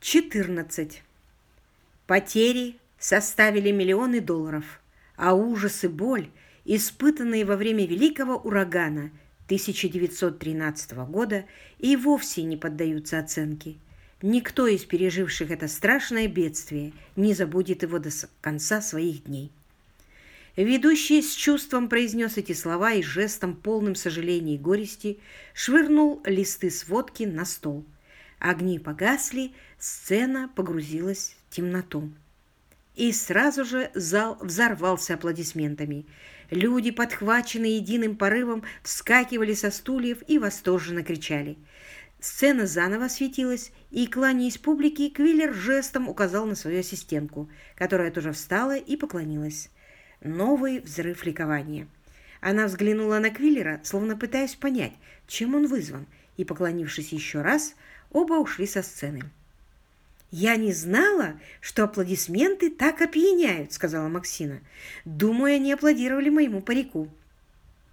14. Потери составили миллионы долларов, а ужас и боль, испытанные во время Великого урагана 1913 года, и вовсе не поддаются оценке. Никто из переживших это страшное бедствие не забудет его до конца своих дней. Ведущий с чувством произнес эти слова и жестом, полным сожаления и горести, швырнул листы сводки на стол. Огни погасли, сцена погрузилась в темноту. И сразу же зал взорвался аплодисментами. Люди, подхваченные единым порывом, вскакивали со стульев и восторженно кричали. Сцена заново осветилась, и, кланяясь публике, Квиллер жестом указал на свою ассистентку, которая тоже встала и поклонилась. Новый взрыв ликования. Она взглянула на Квиллера, словно пытаясь понять, чем он вызван, и, поклонившись еще раз, оба ушли со сцены. «Я не знала, что аплодисменты так опьяняют», — сказала Максина. «Думаю, они аплодировали моему парику».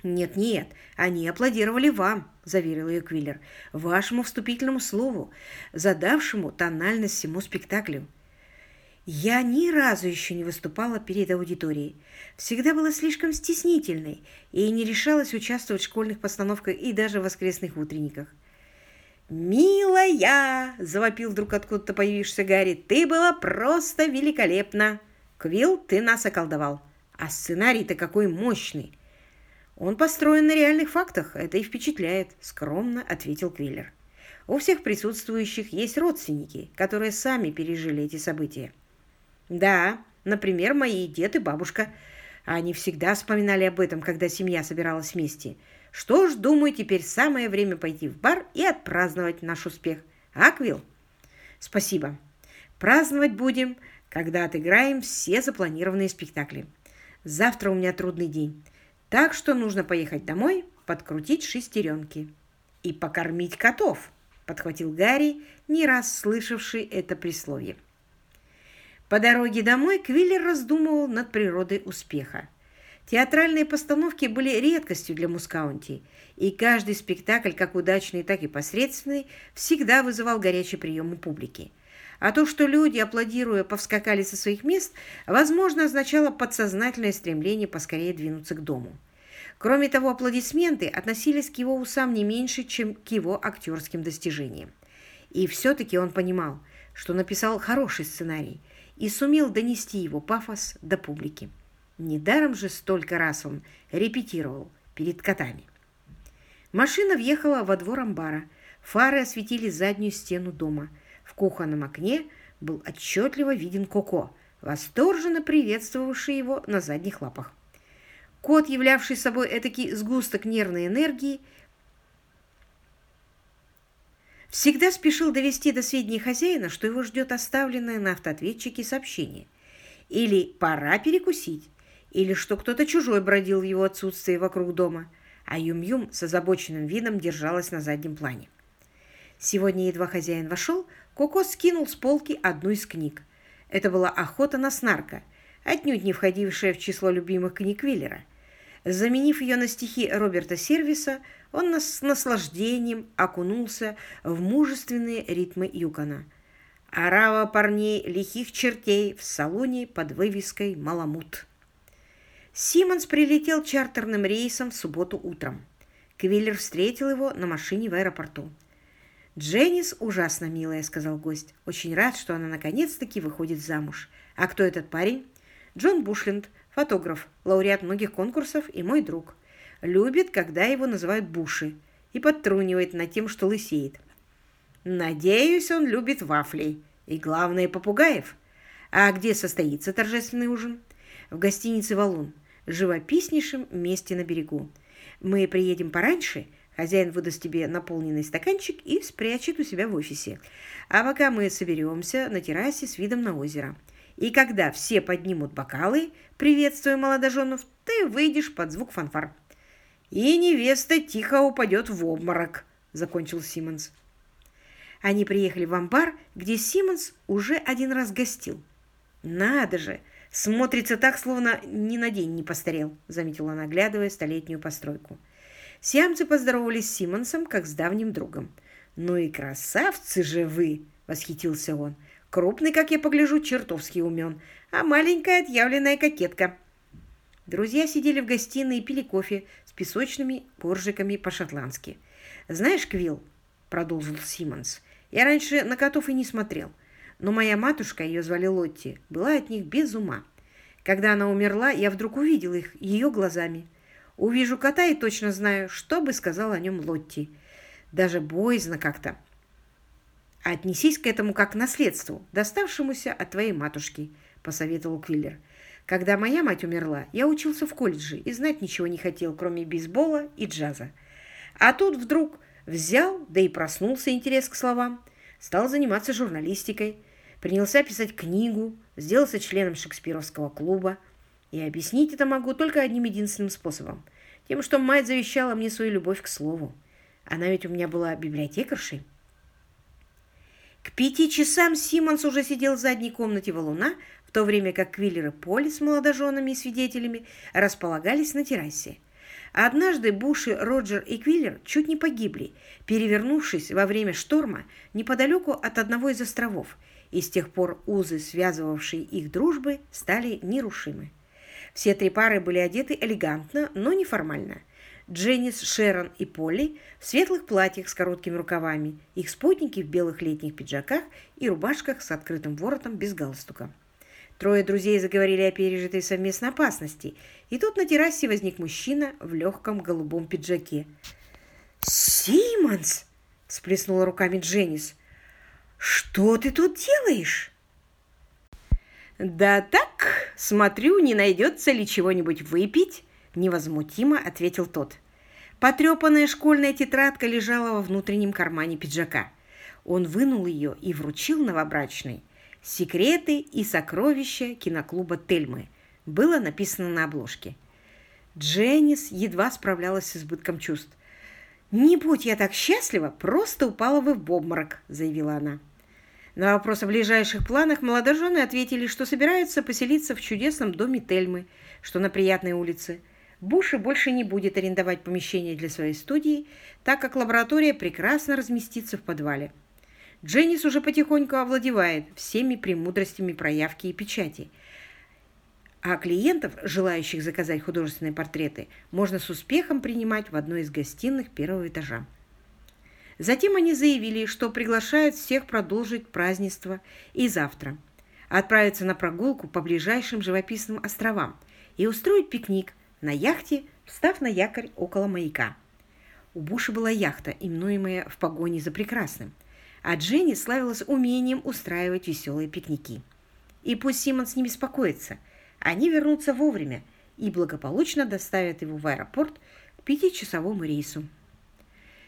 «Нет-нет, они аплодировали вам», — заверил ее Квиллер, «вашему вступительному слову, задавшему тональность всему спектаклю». Я ни разу еще не выступала перед аудиторией. Всегда была слишком стеснительной и не решалась участвовать в школьных постановках и даже в воскресных утренниках. «Милая!» – завопил вдруг откуда-то появившийся Гарри. «Ты была просто великолепна! Квилл, ты нас околдовал! А сценарий-то какой мощный!» «Он построен на реальных фактах, это и впечатляет», – скромно ответил Квиллер. «У всех присутствующих есть родственники, которые сами пережили эти события. Да, например, мои дед и бабушка. Они всегда вспоминали об этом, когда семья собиралась вместе. Что ж, думаю, теперь самое время пойти в бар и отпраздновать наш успех. Аквил? Спасибо. Праздновать будем, когда отыграем все запланированные спектакли. Завтра у меня трудный день, так что нужно поехать домой, подкрутить шестеренки и покормить котов, подхватил Гарри, не раз слышавший это присловие. По дороге домой Квиллер раздумывал над природой успеха. Театральные постановки были редкостью для Мускаунти, и каждый спектакль, как удачный, так и посредственный, всегда вызывал горячий прием у публики. А то, что люди, аплодируя, повскакали со своих мест, возможно, означало подсознательное стремление поскорее двинуться к дому. Кроме того, аплодисменты относились к его усам не меньше, чем к его актерским достижениям. И все-таки он понимал, что написал хороший сценарий – и сумел донести его пафос до публики. Недаром же столько раз он репетировал перед котами. Машина въехала во двор амбара. Фары осветили заднюю стену дома. В кухонном окне был отчетливо виден Коко, восторженно приветствовавший его на задних лапах. Кот, являвший собой этакий сгусток нервной энергии, всегда спешил довести до сведения хозяина, что его ждет оставленное на автоответчике сообщение. Или пора перекусить, или что кто-то чужой бродил в его отсутствие вокруг дома, а Юм-Юм с озабоченным видом держалась на заднем плане. Сегодня едва хозяин вошел, Коко скинул с полки одну из книг. Это была «Охота на снарка», отнюдь не входившая в число любимых книг Виллера. Заменив ее на стихи Роберта Сервиса, он с наслаждением окунулся в мужественные ритмы Юкона. Орава парней лихих чертей в салоне под вывеской «Маламут». Симмонс прилетел чартерным рейсом в субботу утром. Квиллер встретил его на машине в аэропорту. «Дженнис ужасно милая», — сказал гость. «Очень рад, что она наконец-таки выходит замуж. А кто этот парень?» «Джон Бушленд, фотограф, лауреат многих конкурсов и мой друг любит, когда его называют Буши, и подтрунивает над тем, что лысеет. Надеюсь, он любит вафли и, главное, попугаев. А где состоится торжественный ужин? В гостинице «Валун», живописнейшем месте на берегу. Мы приедем пораньше, хозяин выдаст тебе наполненный стаканчик и спрячет у себя в офисе. А пока мы соберемся на террасе с видом на озеро. И когда все поднимут бокалы, приветствуя молодоженов, ты выйдешь под звук фанфар и невеста тихо упадет в обморок», — закончил Симмонс. Они приехали в амбар, где Симмонс уже один раз гостил. «Надо же! Смотрится так, словно ни на день не постарел», — заметила она, оглядывая столетнюю постройку. Сиамцы поздоровались с Симмонсом, как с давним другом. «Ну и красавцы же вы!» — восхитился он. «Крупный, как я погляжу, чертовски умен, а маленькая отъявленная кокетка». Друзья сидели в гостиной и пили кофе с песочными коржиками по-шотландски. «Знаешь, Квилл», — продолжил Симмонс, — «я раньше на котов и не смотрел, но моя матушка, ее звали Лотти, была от них без ума. Когда она умерла, я вдруг увидел их ее глазами. Увижу кота и точно знаю, что бы сказал о нем Лотти. Даже боязно как-то. Отнесись к этому как к наследству, доставшемуся от твоей матушки», — посоветовал Квиллер. Когда моя мать умерла, я учился в колледже и знать ничего не хотел, кроме бейсбола и джаза. А тут вдруг взял, да и проснулся интерес к словам, стал заниматься журналистикой, принялся писать книгу, сделался членом Шекспировского клуба. И объяснить это могу только одним единственным способом. Тем, что мать завещала мне свою любовь к слову. Она ведь у меня была библиотекаршей. К пяти часам Симмонс уже сидел в задней комнате валуна, в то время как Квиллер и Поли с молодоженами и свидетелями располагались на террасе. Однажды Буши, Роджер и Квиллер чуть не погибли, перевернувшись во время шторма неподалеку от одного из островов, и с тех пор узы, связывавшие их дружбы, стали нерушимы. Все три пары были одеты элегантно, но неформально. Дженнис, Шерон и Полли в светлых платьях с короткими рукавами, их спутники в белых летних пиджаках и рубашках с открытым воротом без галстука. Трое друзей заговорили о пережитой совместной опасности, и тут на террасе возник мужчина в легком голубом пиджаке. «Симмонс!» – всплеснула руками Дженнис. «Что ты тут делаешь?» «Да так, смотрю, не найдется ли чего-нибудь выпить?» – невозмутимо ответил тот. Потрепанная школьная тетрадка лежала во внутреннем кармане пиджака. Он вынул ее и вручил новобрачной. «Секреты и сокровища киноклуба Тельмы» было написано на обложке. Дженнис едва справлялась с избытком чувств. «Не будь я так счастлива, просто упала бы в обморок», — заявила она. На вопрос о ближайших планах молодожены ответили, что собираются поселиться в чудесном доме Тельмы, что на приятной улице. Буши больше не будет арендовать помещение для своей студии, так как лаборатория прекрасно разместится в подвале. Дженнис уже потихоньку овладевает всеми премудростями проявки и печати. А клиентов, желающих заказать художественные портреты, можно с успехом принимать в одной из гостиных первого этажа. Затем они заявили, что приглашают всех продолжить празднество и завтра, отправиться на прогулку по ближайшим живописным островам и устроить пикник на яхте, встав на якорь около маяка. У Буши была яхта, именуемая в погоне за прекрасным – а Дженни славилась умением устраивать веселые пикники. И пусть Симмонс не беспокоится, они вернутся вовремя и благополучно доставят его в аэропорт к пятичасовому рейсу.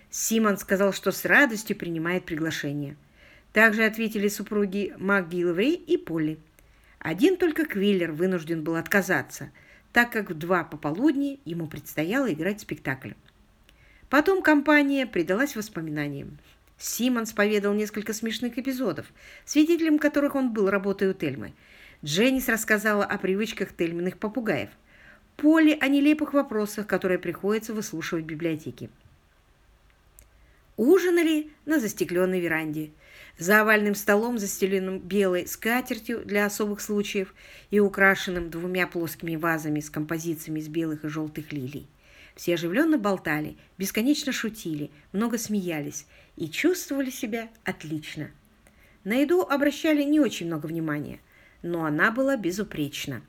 Симон сказал, что с радостью принимает приглашение. Также ответили супруги МакГиллвей и Полли. Один только Квиллер вынужден был отказаться, так как в два пополудни ему предстояло играть спектакль. Потом компания предалась воспоминаниям. Симмонс поведал несколько смешных эпизодов, свидетелем которых он был, работая у Тельмы. Дженнис рассказала о привычках Тельминых попугаев. Поле о нелепых вопросах, которые приходится выслушивать в библиотеке. Ужинали на застекленной веранде. За овальным столом, застеленным белой скатертью для особых случаев и украшенным двумя плоскими вазами с композициями из белых и желтых лилий. Все оживленно болтали, бесконечно шутили, много смеялись и чувствовали себя отлично. На еду обращали не очень много внимания, но она была безупречна.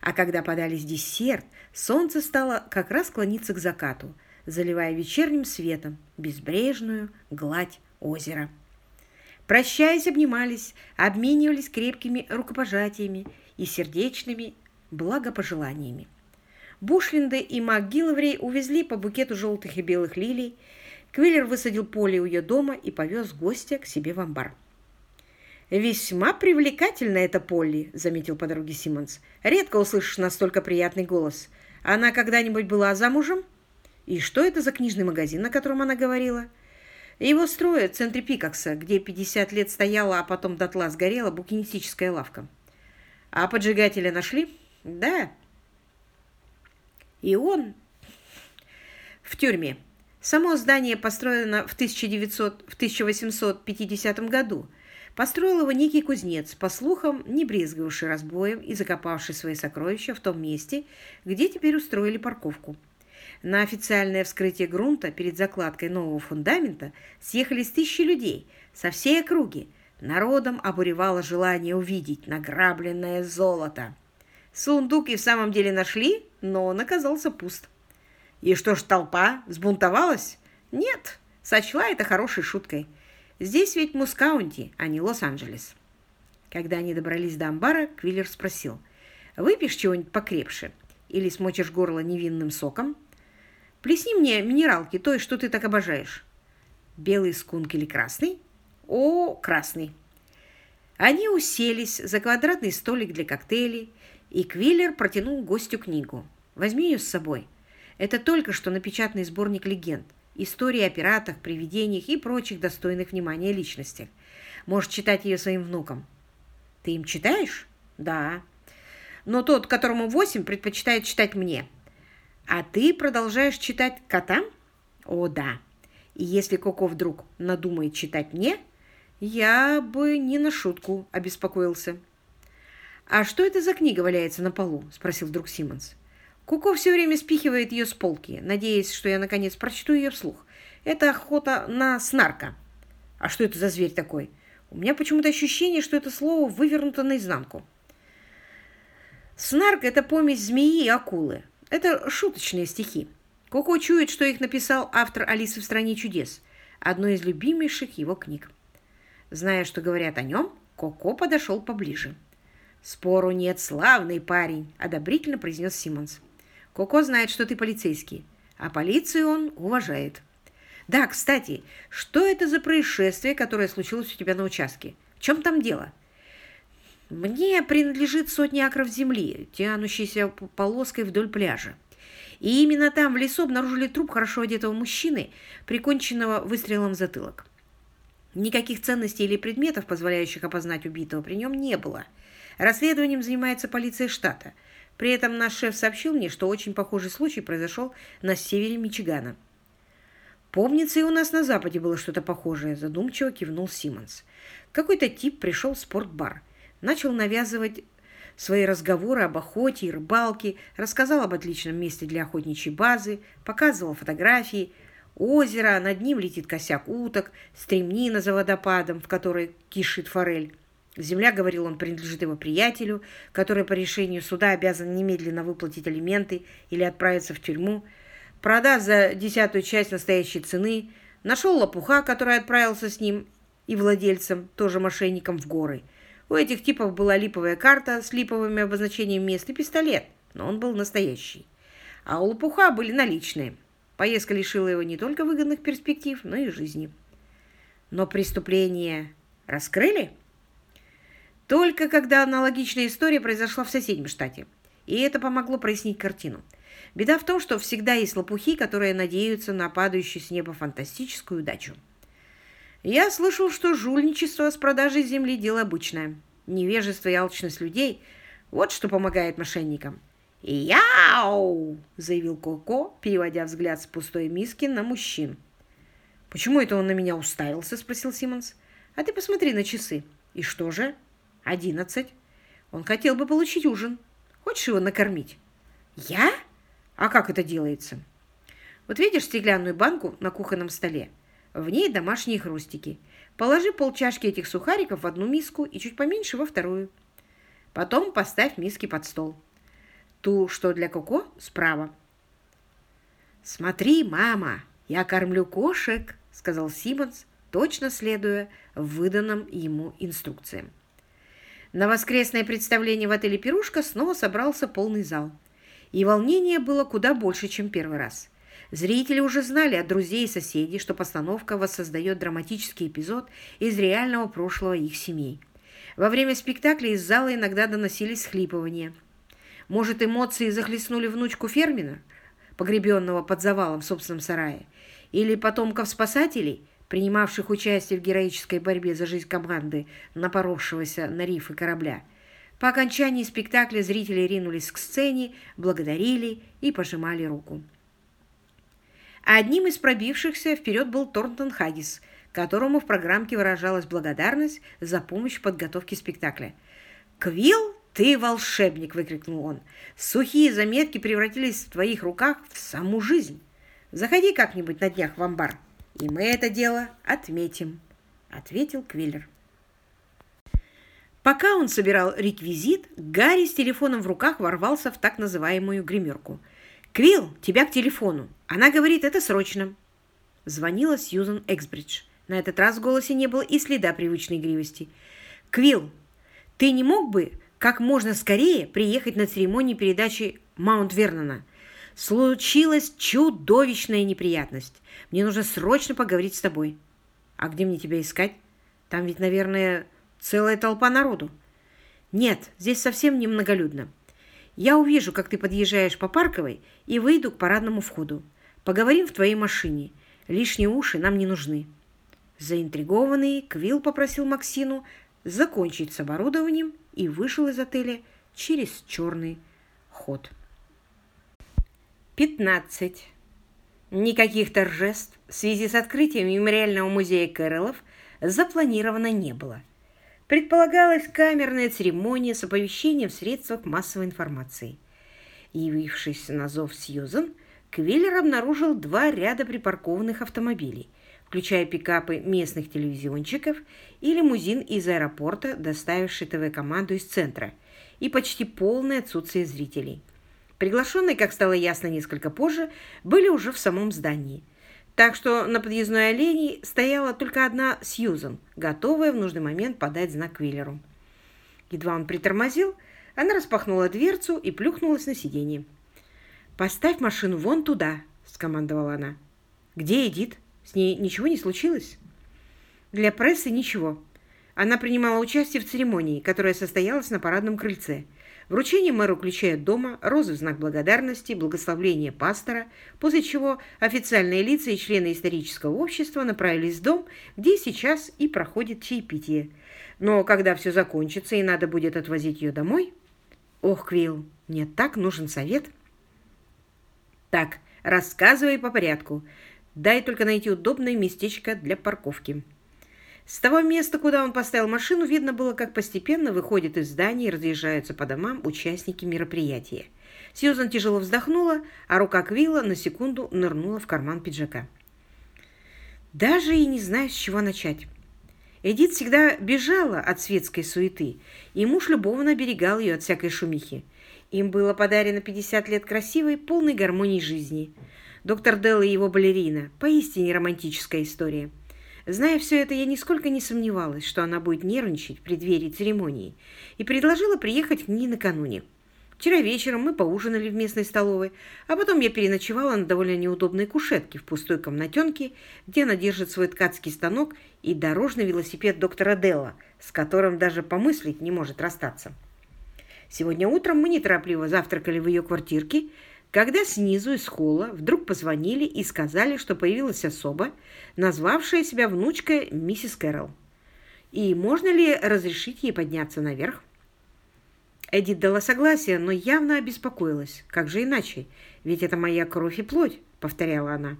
А когда подались десерт, солнце стало как раз клониться к закату, заливая вечерним светом безбрежную гладь озера. Прощаясь, обнимались, обменивались крепкими рукопожатиями и сердечными благопожеланиями. Бушлинды и МакГилловрей увезли по букету желтых и белых лилий. Квиллер высадил поле у ее дома и повез гостя к себе в амбар. «Весьма привлекательна эта Полли», — заметил по Симмонс. «Редко услышишь настолько приятный голос. Она когда-нибудь была замужем? И что это за книжный магазин, о котором она говорила?» Его строят в центре Пикакса, где 50 лет стояла, а потом дотла сгорела букинистическая лавка. А поджигателя нашли? Да, и он в тюрьме. Само здание построено в, 1900, в 1850 году. Построил его некий кузнец, по слухам, не брезговавший разбоем и закопавший свои сокровища в том месте, где теперь устроили парковку. На официальное вскрытие грунта перед закладкой нового фундамента съехались тысячи людей со всей округи. Народом обуревало желание увидеть награбленное золото. Сундук и в самом деле нашли, но он оказался пуст. И что ж толпа взбунтовалась? Нет, сочла это хорошей шуткой. Здесь ведь Мускаунти, а не Лос-Анджелес. Когда они добрались до амбара, Квиллер спросил, «Выпьешь чего-нибудь покрепше? Или смочишь горло невинным соком? Плесни мне минералки, той, что ты так обожаешь». «Белый скунк или красный?» «О, красный». Они уселись за квадратный столик для коктейлей, и Квиллер протянул гостю книгу. «Возьми ее с собой. Это только что напечатанный сборник легенд истории о пиратах, привидениях и прочих достойных внимания личностях. Можешь читать ее своим внукам. Ты им читаешь? Да. Но тот, которому восемь, предпочитает читать мне. А ты продолжаешь читать котам? О, да. И если Коко вдруг надумает читать мне, я бы не на шутку обеспокоился. «А что это за книга валяется на полу?» – спросил вдруг Симмонс. Куко все время спихивает ее с полки, надеясь, что я наконец прочту ее вслух. Это охота на снарка. А что это за зверь такой? У меня почему-то ощущение, что это слово вывернуто наизнанку. Снарк – это помесь змеи и акулы. Это шуточные стихи. Коко чует, что их написал автор «Алисы в стране чудес», одной из любимейших его книг. Зная, что говорят о нем, Коко подошел поближе. «Спору нет, славный парень», – одобрительно произнес Симмонс. Коко знает, что ты полицейский, а полицию он уважает. Да, кстати, что это за происшествие, которое случилось у тебя на участке? В чем там дело? Мне принадлежит сотня акров земли, тянущейся полоской вдоль пляжа. И именно там в лесу обнаружили труп хорошо одетого мужчины, приконченного выстрелом в затылок. Никаких ценностей или предметов, позволяющих опознать убитого, при нем не было. Расследованием занимается полиция штата – при этом наш шеф сообщил мне, что очень похожий случай произошел на севере Мичигана. «Помнится, и у нас на Западе было что-то похожее», – задумчиво кивнул Симмонс. Какой-то тип пришел в спортбар, начал навязывать свои разговоры об охоте и рыбалке, рассказал об отличном месте для охотничьей базы, показывал фотографии, озеро, над ним летит косяк уток, стремнина за водопадом, в которой кишит форель. Земля, говорил он, принадлежит его приятелю, который по решению суда обязан немедленно выплатить алименты или отправиться в тюрьму, продав за десятую часть настоящей цены, нашел лопуха, который отправился с ним и владельцем, тоже мошенником, в горы. У этих типов была липовая карта с липовыми обозначениями мест и пистолет, но он был настоящий. А у лопуха были наличные. Поездка лишила его не только выгодных перспектив, но и жизни. Но преступление раскрыли? Только когда аналогичная история произошла в соседнем штате. И это помогло прояснить картину. Беда в том, что всегда есть лопухи, которые надеются на падающую с неба фантастическую удачу. Я слышал, что жульничество с продажей земли – дело обычное. Невежество и алчность людей – вот что помогает мошенникам. «Яу!» – заявил Коко, переводя взгляд с пустой миски на мужчин. «Почему это он на меня уставился?» – спросил Симмонс. «А ты посмотри на часы. И что же?» Одиннадцать. Он хотел бы получить ужин. Хочешь его накормить? Я? А как это делается? Вот видишь стеклянную банку на кухонном столе? В ней домашние хрустики. Положи полчашки этих сухариков в одну миску и чуть поменьше во вторую. Потом поставь миски под стол. Ту, что для Коко, справа. «Смотри, мама, я кормлю кошек», — сказал Симмонс, точно следуя выданным ему инструкциям. На воскресное представление в отеле «Пирушка» снова собрался полный зал. И волнение было куда больше, чем первый раз. Зрители уже знали от друзей и соседей, что постановка воссоздает драматический эпизод из реального прошлого их семей. Во время спектакля из зала иногда доносились схлипывания. Может, эмоции захлестнули внучку Фермина, погребенного под завалом в собственном сарае, или потомков спасателей – принимавших участие в героической борьбе за жизнь команды, напоровшегося на рифы корабля. По окончании спектакля зрители ринулись к сцене, благодарили и пожимали руку. Одним из пробившихся вперед был Торнтон Хаггис, которому в программке выражалась благодарность за помощь в подготовке спектакля. «Квилл, ты волшебник!» – выкрикнул он. «Сухие заметки превратились в твоих руках в саму жизнь. Заходи как-нибудь на днях в амбар, и мы это дело отметим», – ответил Квиллер. Пока он собирал реквизит, Гарри с телефоном в руках ворвался в так называемую гримерку. «Квилл, тебя к телефону. Она говорит, это срочно». Звонила Сьюзан Эксбридж. На этот раз в голосе не было и следа привычной игривости. «Квилл, ты не мог бы как можно скорее приехать на церемонию передачи Маунт Вернона? Случилась чудовищная неприятность. Мне нужно срочно поговорить с тобой». «А где мне тебя искать? Там ведь, наверное, Целая толпа народу. Нет, здесь совсем не многолюдно. Я увижу, как ты подъезжаешь по Парковой и выйду к парадному входу. Поговорим в твоей машине. Лишние уши нам не нужны. Заинтригованный, Квилл попросил Максину закончить с оборудованием и вышел из отеля через черный ход. 15. Никаких торжеств в связи с открытием мемориального музея Кэролов запланировано не было – предполагалась камерная церемония с оповещением в средствах массовой информации. Явившись на зов Сьюзен, Квиллер обнаружил два ряда припаркованных автомобилей, включая пикапы местных телевизионщиков и лимузин из аэропорта, доставивший ТВ-команду из центра, и почти полное отсутствие зрителей. Приглашенные, как стало ясно несколько позже, были уже в самом здании – так что на подъездной аллее стояла только одна Сьюзан, готовая в нужный момент подать знак Квиллеру. Едва он притормозил, она распахнула дверцу и плюхнулась на сиденье. «Поставь машину вон туда», — скомандовала она. «Где Эдит? С ней ничего не случилось?» «Для прессы ничего. Она принимала участие в церемонии, которая состоялась на парадном крыльце. Вручение мэру ключей от дома, розы в знак благодарности, благословление пастора, после чего официальные лица и члены исторического общества направились в дом, где сейчас и проходит чаепитие. Но когда все закончится и надо будет отвозить ее домой... Ох, Квилл, мне так нужен совет. Так, рассказывай по порядку. Дай только найти удобное местечко для парковки. С того места, куда он поставил машину, видно было, как постепенно выходят из здания и разъезжаются по домам участники мероприятия. Сьюзан тяжело вздохнула, а рука Квилла на секунду нырнула в карман пиджака. Даже и не знаю, с чего начать. Эдит всегда бежала от светской суеты, и муж любовно оберегал ее от всякой шумихи. Им было подарено 50 лет красивой, полной гармонии жизни. Доктор Делл и его балерина – поистине романтическая история – Зная все это, я нисколько не сомневалась, что она будет нервничать в преддверии церемонии, и предложила приехать к ней накануне. Вчера вечером мы поужинали в местной столовой, а потом я переночевала на довольно неудобной кушетке в пустой комнатенке, где она держит свой ткацкий станок и дорожный велосипед доктора Делла, с которым даже помыслить не может расстаться. Сегодня утром мы неторопливо завтракали в ее квартирке, когда снизу из холла вдруг позвонили и сказали, что появилась особа, назвавшая себя внучкой миссис Кэрролл. И можно ли разрешить ей подняться наверх? Эдит дала согласие, но явно обеспокоилась. Как же иначе? Ведь это моя кровь и плоть, повторяла она.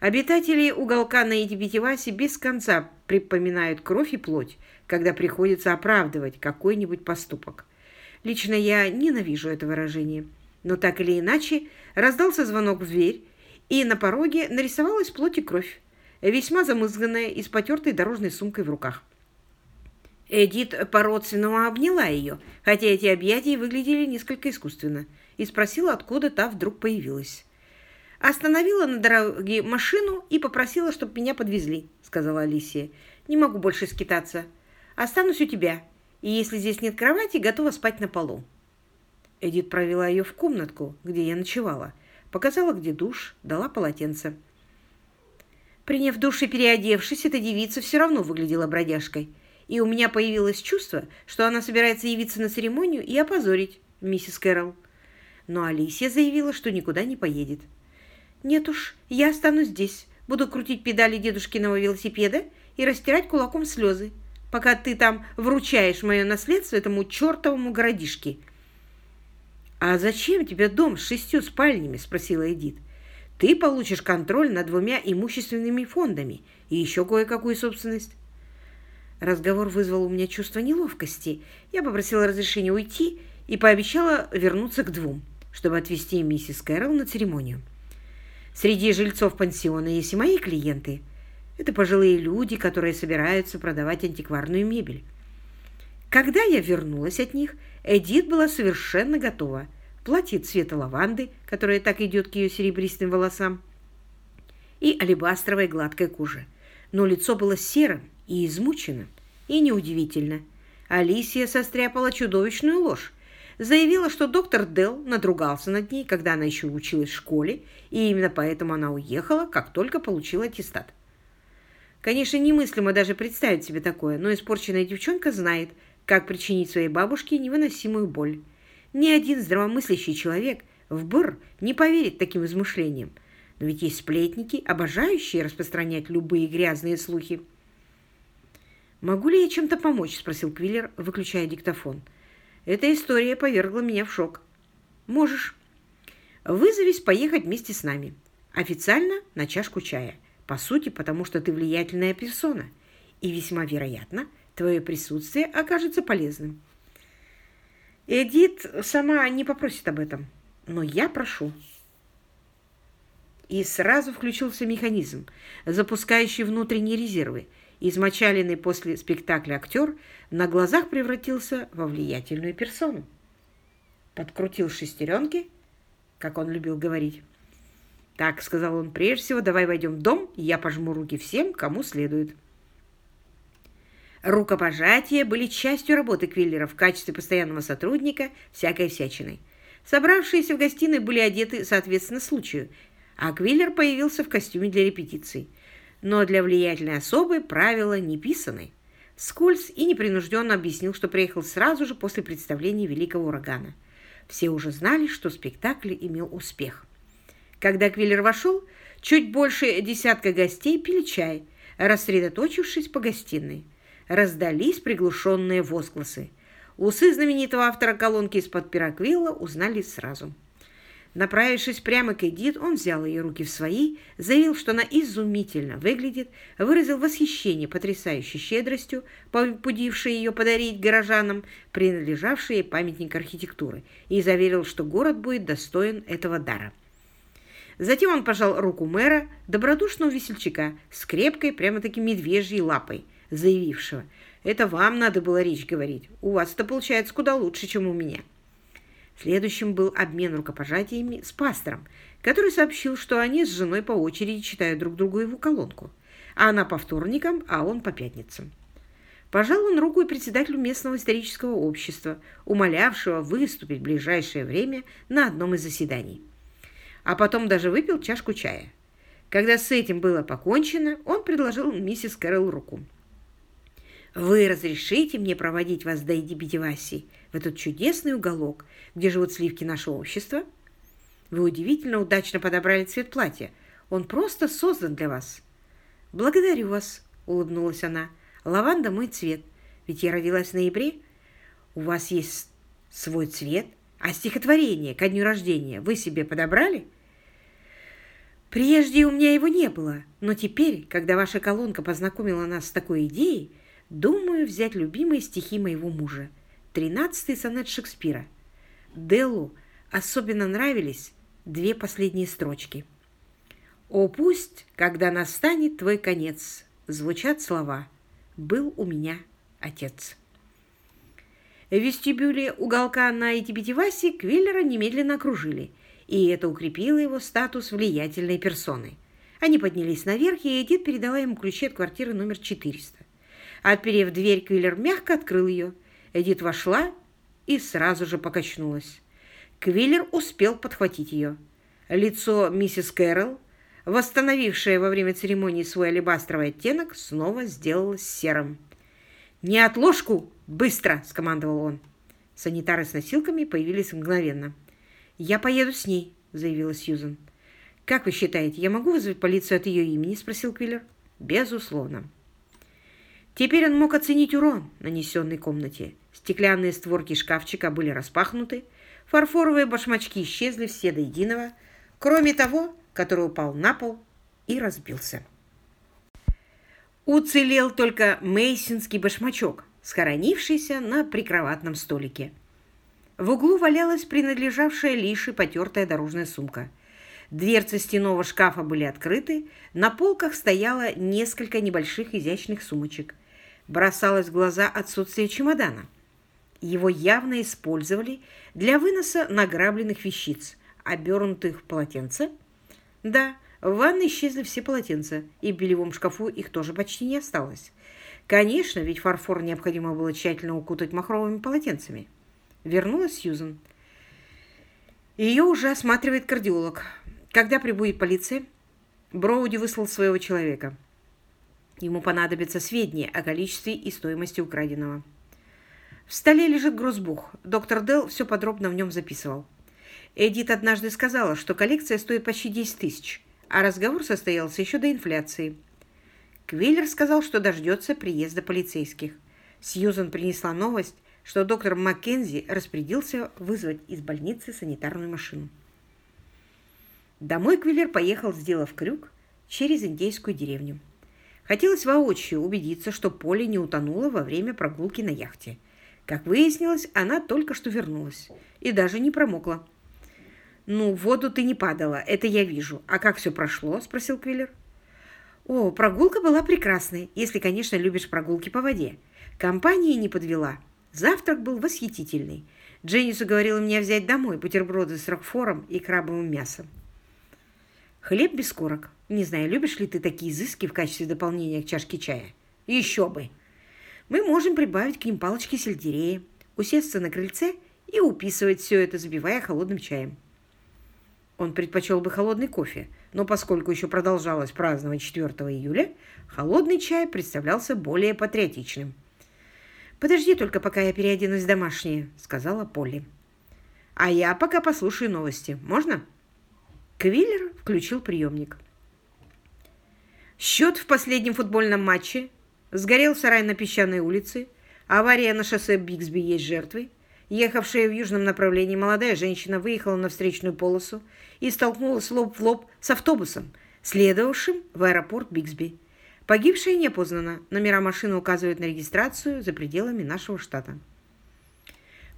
Обитатели уголка на Этипетивасе без конца припоминают кровь и плоть, когда приходится оправдывать какой-нибудь поступок. Лично я ненавижу это выражение. Но так или иначе раздался звонок в дверь, и на пороге нарисовалась плоть и кровь, весьма замызганная и с потертой дорожной сумкой в руках. Эдит по-родственному обняла ее, хотя эти объятия выглядели несколько искусственно, и спросила, откуда та вдруг появилась. «Остановила на дороге машину и попросила, чтобы меня подвезли», — сказала Алисия. «Не могу больше скитаться. Останусь у тебя, и если здесь нет кровати, готова спать на полу». Эдит провела ее в комнатку, где я ночевала, показала, где душ, дала полотенце. Приняв душ и переодевшись, эта девица все равно выглядела бродяжкой, и у меня появилось чувство, что она собирается явиться на церемонию и опозорить миссис Кэрролл. Но Алисия заявила, что никуда не поедет. «Нет уж, я останусь здесь, буду крутить педали дедушкиного велосипеда и растирать кулаком слезы, пока ты там вручаешь мое наследство этому чертовому городишке», «А зачем тебе дом с шестью спальнями?» – спросила Эдит. Ты получишь контроль над двумя имущественными фондами и еще кое-какую собственность. Разговор вызвал у меня чувство неловкости. Я попросила разрешения уйти и пообещала вернуться к двум, чтобы отвезти миссис Кэрол на церемонию. Среди жильцов пансиона есть и мои клиенты. Это пожилые люди, которые собираются продавать антикварную мебель. Когда я вернулась от них, Эдит была совершенно готова. Платье цвета лаванды, которое так идет к ее серебристым волосам, и алебастровой гладкой кожи. Но лицо было серым и измученным. И неудивительно. Алисия состряпала чудовищную ложь. Заявила, что доктор Делл надругался над ней, когда она еще училась в школе, и именно поэтому она уехала, как только получила аттестат. Конечно, немыслимо даже представить себе такое, но испорченная девчонка знает, как причинить своей бабушке невыносимую боль. Ни один здравомыслящий человек в БР не поверит таким измышлениям. Но ведь есть сплетники, обожающие распространять любые грязные слухи. «Могу ли я чем-то помочь?» – спросил Квиллер, выключая диктофон. «Эта история повергла меня в шок». «Можешь. Вызовись поехать вместе с нами. Официально на чашку чая. По сути, потому что ты влиятельная персона. И весьма вероятно, твое присутствие окажется полезным. Эдит сама не попросит об этом, но я прошу. И сразу включился механизм, запускающий внутренние резервы. Измочаленный после спектакля актер на глазах превратился во влиятельную персону. Подкрутил шестеренки, как он любил говорить. «Так», — сказал он, — «прежде всего давай войдем в дом, и я пожму руки всем, кому следует». Рукопожатия были частью работы Квиллера в качестве постоянного сотрудника всякой всячиной. Собравшиеся в гостиной были одеты соответственно случаю, а Квиллер появился в костюме для репетиций. Но для влиятельной особы правила не писаны. Скольз и непринужденно объяснил, что приехал сразу же после представления «Великого урагана». Все уже знали, что спектакль имел успех. Когда Квиллер вошел, чуть больше десятка гостей пили чай, рассредоточившись по гостиной раздались приглушенные возгласы. Усы знаменитого автора колонки из-под пироквилла узнали сразу. Направившись прямо к Эдит, он взял ее руки в свои, заявил, что она изумительно выглядит, выразил восхищение потрясающей щедростью, побудившей ее подарить горожанам принадлежавший ей памятник архитектуры, и заверил, что город будет достоин этого дара. Затем он пожал руку мэра, добродушного весельчака, с крепкой, прямо-таки медвежьей лапой – заявившего. «Это вам надо было речь говорить. У вас это получается куда лучше, чем у меня». Следующим был обмен рукопожатиями с пастором, который сообщил, что они с женой по очереди читают друг другу его колонку, а она по вторникам, а он по пятницам. Пожал он руку и председателю местного исторического общества, умолявшего выступить в ближайшее время на одном из заседаний. А потом даже выпил чашку чая. Когда с этим было покончено, он предложил миссис Кэрол руку. Вы разрешите мне проводить вас до Эдибидеваси в этот чудесный уголок, где живут сливки нашего общества? Вы удивительно удачно подобрали цвет платья. Он просто создан для вас. Благодарю вас, улыбнулась она. Лаванда мой цвет, ведь я родилась в ноябре. У вас есть свой цвет, а стихотворение ко дню рождения вы себе подобрали? Прежде у меня его не было, но теперь, когда ваша колонка познакомила нас с такой идеей, Думаю взять любимые стихи моего мужа. Тринадцатый сонет Шекспира. Деллу особенно нравились две последние строчки. «О, пусть, когда настанет твой конец, звучат слова «Был у меня отец». В вестибюле уголка на Этибетивасе Квиллера немедленно окружили, и это укрепило его статус влиятельной персоны. Они поднялись наверх, и Эдит передала ему ключи от квартиры номер 400. Отперев дверь, Квиллер мягко открыл ее. Эдит вошла и сразу же покачнулась. Квиллер успел подхватить ее. Лицо миссис Кэрролл, восстановившее во время церемонии свой алебастровый оттенок, снова сделалось серым. «Не отложку! Быстро!» – скомандовал он. Санитары с носилками появились мгновенно. «Я поеду с ней», – заявила Сьюзен. «Как вы считаете, я могу вызвать полицию от ее имени?» – спросил Квиллер. «Безусловно». Теперь он мог оценить урон, нанесенный комнате. Стеклянные створки шкафчика были распахнуты, фарфоровые башмачки исчезли все до единого. Кроме того, который упал на пол и разбился. Уцелел только мейсинский башмачок, схоронившийся на прикроватном столике. В углу валялась принадлежавшая Лише потертая дорожная сумка. Дверцы стенового шкафа были открыты, на полках стояло несколько небольших изящных сумочек. Бросалось в глаза отсутствие чемодана. Его явно использовали для выноса награбленных вещиц, обернутых в полотенце. Да, в ванной исчезли все полотенца, и в белевом шкафу их тоже почти не осталось. Конечно, ведь фарфор необходимо было тщательно укутать махровыми полотенцами. Вернулась Сьюзен. Ее уже осматривает кардиолог. Когда прибудет полиция, Броуди выслал своего человека. Ему понадобятся сведения о количестве и стоимости украденного. В столе лежит грозбух. Доктор Делл все подробно в нем записывал. Эдит однажды сказала, что коллекция стоит почти 10 тысяч, а разговор состоялся еще до инфляции. Квиллер сказал, что дождется приезда полицейских. Сьюзан принесла новость, что доктор Маккензи распорядился вызвать из больницы санитарную машину. Домой Квиллер поехал, сделав крюк, через индейскую деревню. Хотелось воочию убедиться, что Поле не утонула во время прогулки на яхте. Как выяснилось, она только что вернулась и даже не промокла. «Ну, в воду ты не падала, это я вижу. А как все прошло?» – спросил Квиллер. «О, прогулка была прекрасной, если, конечно, любишь прогулки по воде. Компания не подвела. Завтрак был восхитительный. Дженнис уговорила меня взять домой бутерброды с рокфором и крабовым мясом. Хлеб без корок. Не знаю, любишь ли ты такие изыски в качестве дополнения к чашке чая? Еще бы! Мы можем прибавить к ним палочки сельдерея, усесться на крыльце и уписывать все это, забивая холодным чаем. Он предпочел бы холодный кофе, но поскольку еще продолжалось праздновать 4 июля, холодный чай представлялся более патриотичным. «Подожди только, пока я переоденусь в домашнее», — сказала Полли. «А я пока послушаю новости. Можно?» Квиллер включил приемник. Счет в последнем футбольном матче. Сгорел сарай на песчаной улице. Авария на шоссе Бигсби есть жертвы. Ехавшая в южном направлении молодая женщина выехала на встречную полосу и столкнулась лоб в лоб с автобусом, следовавшим в аэропорт Бигсби. Погибшая не опознана. Номера машины указывают на регистрацию за пределами нашего штата.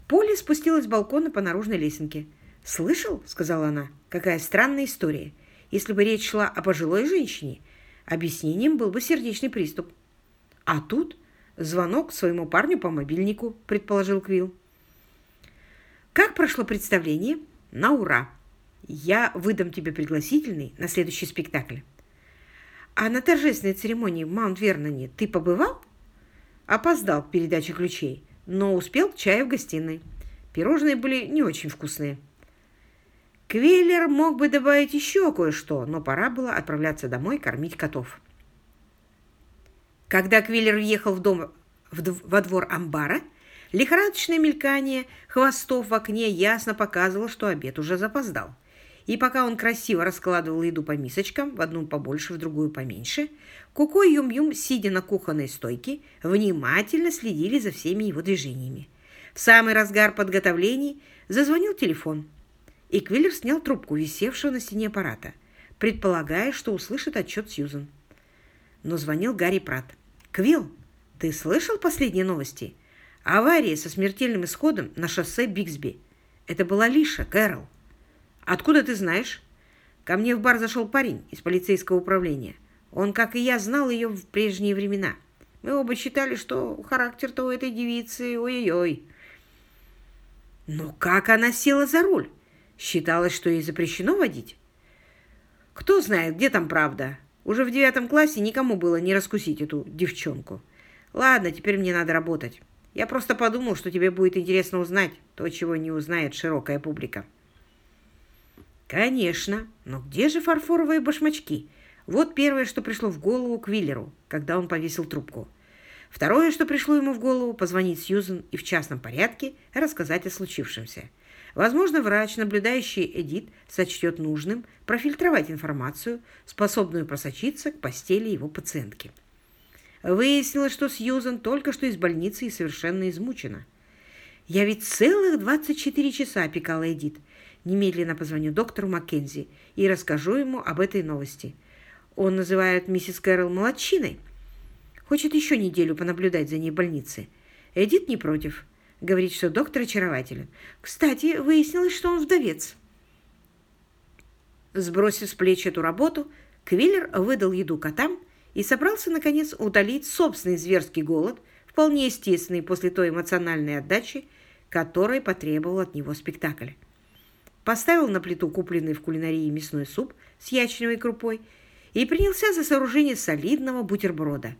Полли спустилась с балкона по наружной лесенке. «Слышал?» — сказала она. «Какая странная история. Если бы речь шла о пожилой женщине, объяснением был бы сердечный приступ. А тут звонок своему парню по мобильнику», — предположил Квилл. Как прошло представление? На ура! Я выдам тебе пригласительный на следующий спектакль. А на торжественной церемонии в Маунт-Верноне ты побывал? Опоздал к передаче ключей, но успел к чаю в гостиной. Пирожные были не очень вкусные. Квиллер мог бы добавить еще кое-что, но пора было отправляться домой кормить котов. Когда Квиллер въехал в дом, в, во двор амбара, Лихорадочное мелькание хвостов в окне ясно показывало, что обед уже запоздал. И пока он красиво раскладывал еду по мисочкам, в одну побольше, в другую поменьше, Куко и Юм-Юм, сидя на кухонной стойке, внимательно следили за всеми его движениями. В самый разгар подготовлений зазвонил телефон, и Квиллер снял трубку, висевшего на стене аппарата, предполагая, что услышит отчет Сьюзен. Но звонил Гарри Пратт. «Квилл, ты слышал последние новости?» Авария со смертельным исходом на шоссе Бигсби. Это была Лиша, Кэрол. Откуда ты знаешь? Ко мне в бар зашел парень из полицейского управления. Он, как и я, знал ее в прежние времена. Мы оба считали, что характер-то у этой девицы ой-ой-ой. Но как она села за руль? Считалось, что ей запрещено водить? Кто знает, где там правда. Уже в девятом классе никому было не раскусить эту девчонку. Ладно, теперь мне надо работать. Я просто подумал, что тебе будет интересно узнать то, чего не узнает широкая публика. Конечно, но где же фарфоровые башмачки? Вот первое, что пришло в голову Квиллеру, когда он повесил трубку. Второе, что пришло ему в голову, позвонить Сьюзен и в частном порядке рассказать о случившемся. Возможно, врач, наблюдающий Эдит, сочтет нужным профильтровать информацию, способную просочиться к постели его пациентки. Выяснилось, что Сьюзан только что из больницы и совершенно измучена. «Я ведь целых 24 часа опекала Эдит. Немедленно позвоню доктору Маккензи и расскажу ему об этой новости. Он называет миссис Кэрол молодчиной. Хочет еще неделю понаблюдать за ней в больнице. Эдит не против. Говорит, что доктор очарователен. Кстати, выяснилось, что он вдовец. Сбросив с плеч эту работу, Квиллер выдал еду котам и собрался, наконец, утолить собственный зверский голод, вполне естественный после той эмоциональной отдачи, которой потребовал от него спектакль. Поставил на плиту купленный в кулинарии мясной суп с ячневой крупой и принялся за сооружение солидного бутерброда.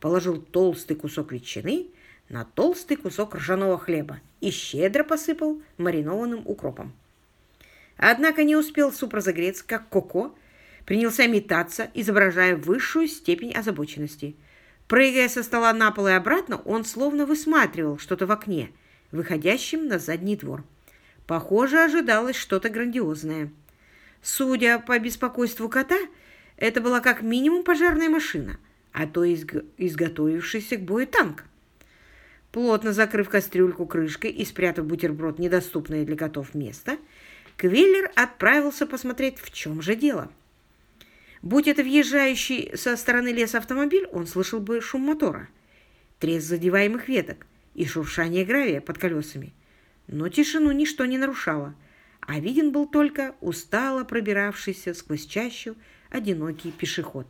Положил толстый кусок ветчины на толстый кусок ржаного хлеба и щедро посыпал маринованным укропом. Однако не успел суп разогреться, как Коко принялся метаться, изображая высшую степень озабоченности. Прыгая со стола на пол и обратно, он словно высматривал что-то в окне, выходящем на задний двор. Похоже, ожидалось что-то грандиозное. Судя по беспокойству кота, это была как минимум пожарная машина, а то изг... изготовившийся к бою танк. Плотно закрыв кастрюльку крышкой и спрятав бутерброд недоступное для котов место, Квиллер отправился посмотреть, в чем же дело. Будь это въезжающий со стороны леса автомобиль, он слышал бы шум мотора, треск задеваемых веток и шуршание гравия под колесами. Но тишину ничто не нарушало, а виден был только устало пробиравшийся сквозь чащу одинокий пешеход.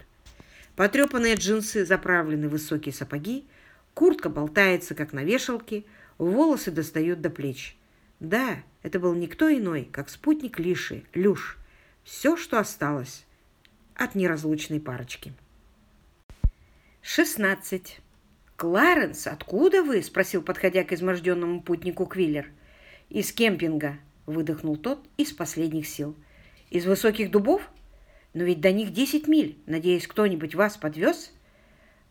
Потрепанные джинсы заправлены высокие сапоги, куртка болтается, как на вешалке, волосы достают до плеч. Да, это был никто иной, как спутник Лиши, Люш. Все, что осталось от неразлучной парочки. 16. «Кларенс, откуда вы?» – спросил, подходя к изможденному путнику Квиллер. «Из кемпинга», – выдохнул тот из последних сил. «Из высоких дубов? Но ведь до них 10 миль. Надеюсь, кто-нибудь вас подвез?»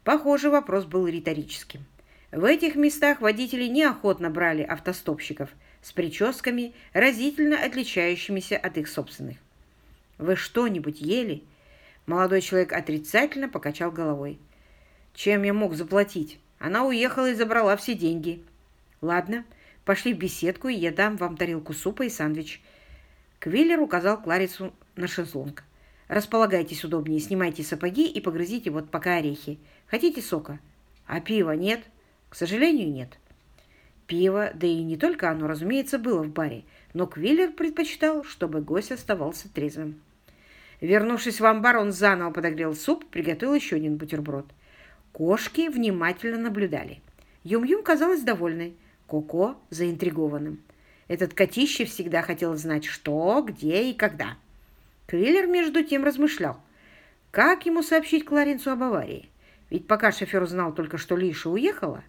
Похоже, вопрос был риторическим. В этих местах водители неохотно брали автостопщиков с прическами, разительно отличающимися от их собственных. «Вы что-нибудь ели?» Молодой человек отрицательно покачал головой. «Чем я мог заплатить? Она уехала и забрала все деньги». «Ладно, пошли в беседку, и я дам вам тарелку супа и сандвич». Квиллер указал Кларису на шезлонг. «Располагайтесь удобнее, снимайте сапоги и погрызите вот пока орехи. Хотите сока? А пива нет?» «К сожалению, нет». Пиво, да и не только оно, разумеется, было в баре, но Квиллер предпочитал, чтобы гость оставался трезвым. Вернувшись в амбар, он заново подогрел суп, приготовил еще один бутерброд. Кошки внимательно наблюдали. Юм-Юм казалась довольной, Коко – заинтригованным. Этот котище всегда хотел знать, что, где и когда. Квиллер, между тем, размышлял, как ему сообщить Кларенсу об аварии. Ведь пока шофер знал только, что Лиша уехала,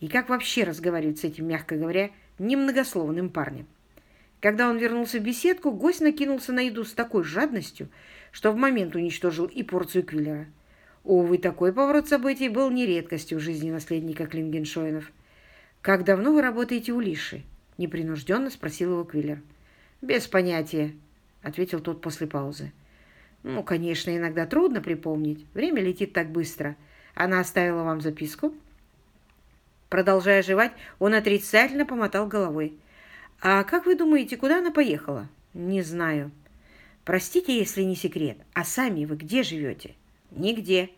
и как вообще разговаривать с этим, мягко говоря, немногословным парнем. Когда он вернулся в беседку, гость накинулся на еду с такой жадностью, что в момент уничтожил и порцию Квиллера. Увы, такой поворот событий был не редкостью в жизни наследника Клингеншоинов. «Как давно вы работаете у Лиши?» – непринужденно спросил его Квиллер. «Без понятия», – ответил тот после паузы. «Ну, конечно, иногда трудно припомнить. Время летит так быстро. Она оставила вам записку?» Продолжая жевать, он отрицательно помотал головой. «А как вы думаете, куда она поехала?» «Не знаю». «Простите, если не секрет, а сами вы где живете?» «Нигде».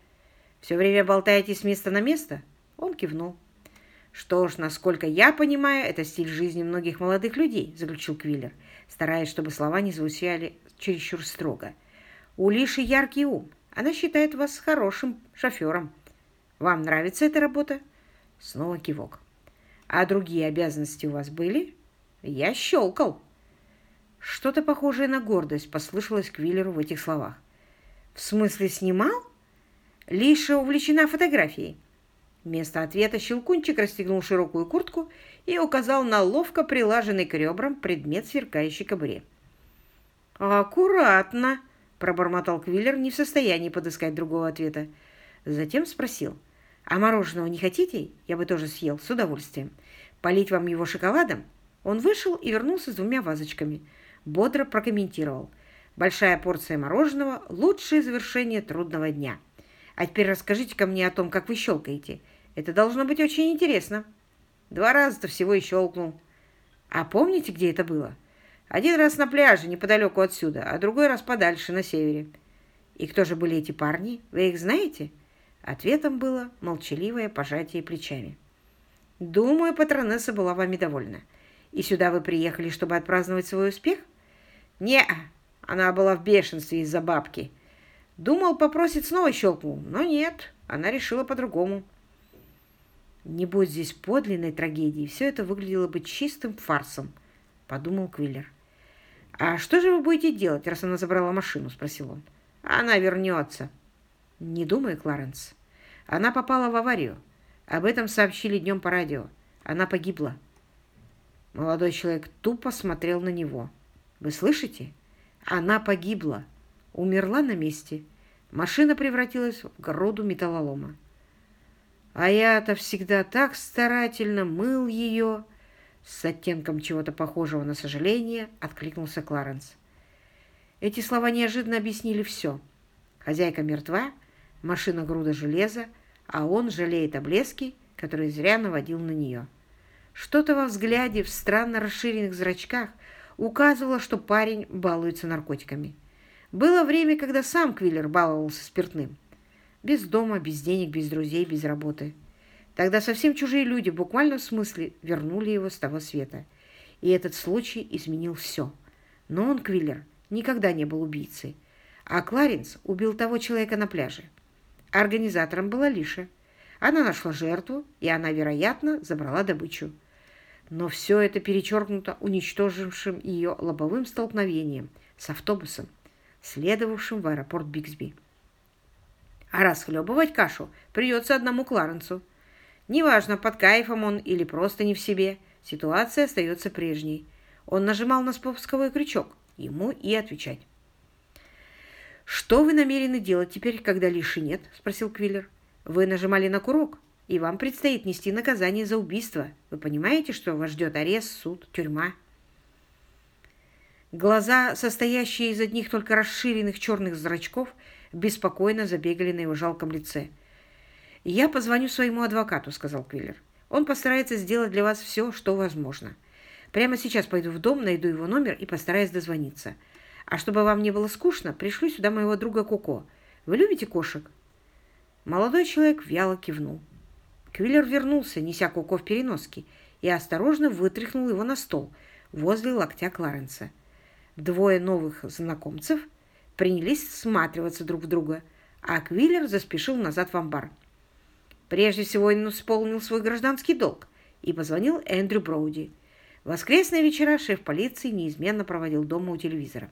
«Все время болтаете с места на место?» Он кивнул. «Что ж, насколько я понимаю, это стиль жизни многих молодых людей», заключил Квиллер, стараясь, чтобы слова не звучали чересчур строго. «У Лиши яркий ум. Она считает вас хорошим шофером. Вам нравится эта работа?» Снова кивок. «А другие обязанности у вас были?» Я щелкал. Что-то похожее на гордость послышалось Квиллеру в этих словах. В смысле снимал? Лиша увлечена фотографией. Вместо ответа Щелкунчик расстегнул широкую куртку и указал на ловко прилаженный к ребрам предмет сверкающей кобуре. «Аккуратно!» – пробормотал Квиллер, не в состоянии подыскать другого ответа. Затем спросил. «А мороженого не хотите? Я бы тоже съел, с удовольствием. Полить вам его шоколадом?» Он вышел и вернулся с двумя вазочками. Бодро прокомментировал. «Большая порция мороженого – лучшее завершение трудного дня. А теперь расскажите-ка мне о том, как вы щелкаете. Это должно быть очень интересно». Два раза-то всего и щелкнул. «А помните, где это было?» Один раз на пляже, неподалеку отсюда, а другой раз подальше, на севере. И кто же были эти парни? Вы их знаете? Ответом было молчаливое пожатие плечами. Думаю, патронесса была вами довольна. И сюда вы приехали, чтобы отпраздновать свой успех? не она была в бешенстве из-за бабки. Думал, попросит снова щелкнул, но нет, она решила по-другому. Не будь здесь подлинной трагедии, все это выглядело бы чистым фарсом, подумал Квиллер. «А что же вы будете делать, раз она забрала машину?» – спросил он. «Она вернется». «Не думай, Кларенс. Она попала в аварию. Об этом сообщили днем по радио. Она погибла». Молодой человек тупо смотрел на него. «Вы слышите? Она погибла. Умерла на месте. Машина превратилась в груду металлолома. А я-то всегда так старательно мыл ее...» С оттенком чего-то похожего на сожаление откликнулся Кларенс. Эти слова неожиданно объяснили все. Хозяйка мертва, машина груда железа, а он жалеет о блеске, который зря наводил на нее. Что-то во взгляде в странно расширенных зрачках указывало, что парень балуется наркотиками. Было время, когда сам Квиллер баловался спиртным. Без дома, без денег, без друзей, без работы. Тогда совсем чужие люди в буквальном смысле вернули его с того света. И этот случай изменил все. Но он, Квиллер, никогда не был убийцей. А Кларенс убил того человека на пляже. Организатором была Лиша. Она нашла жертву, и она, вероятно, забрала добычу. Но все это перечеркнуто уничтожившим ее лобовым столкновением с автобусом, следовавшим в аэропорт Биксби. А расхлебывать кашу придется одному Кларенсу. Неважно, под кайфом он или просто не в себе, ситуация остается прежней. Он нажимал на спусковой крючок, ему и отвечать. «Что вы намерены делать теперь, когда Лиши нет?» – спросил Квиллер. «Вы нажимали на курок, и вам предстоит нести наказание за убийство. Вы понимаете, что вас ждет арест, суд, тюрьма?» Глаза, состоящие из одних только расширенных черных зрачков, беспокойно забегали на его жалком лице – «Я позвоню своему адвокату», — сказал Квиллер. «Он постарается сделать для вас все, что возможно. Прямо сейчас пойду в дом, найду его номер и постараюсь дозвониться. А чтобы вам не было скучно, пришлю сюда моего друга Коко. Вы любите кошек?» Молодой человек вяло кивнул. Квиллер вернулся, неся Коко в переноске, и осторожно вытряхнул его на стол возле локтя Кларенса. Двое новых знакомцев принялись всматриваться друг в друга, а Квиллер заспешил назад в амбар. Прежде всего он исполнил свой гражданский долг и позвонил Эндрю Броуди. Воскресные вечера шеф полиции неизменно проводил дома у телевизора.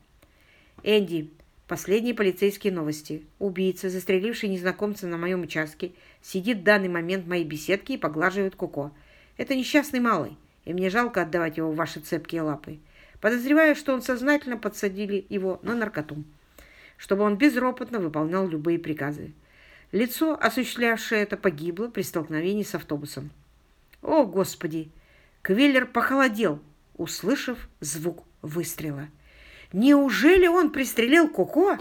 «Энди, последние полицейские новости. Убийца, застреливший незнакомца на моем участке, сидит в данный момент в моей беседке и поглаживает Коко. Это несчастный малый, и мне жалко отдавать его в ваши цепкие лапы. Подозреваю, что он сознательно подсадили его на наркоту, чтобы он безропотно выполнял любые приказы. Лицо, осуществлявшее это, погибло при столкновении с автобусом. О, Господи! Квиллер похолодел, услышав звук выстрела. Неужели он пристрелил Коко?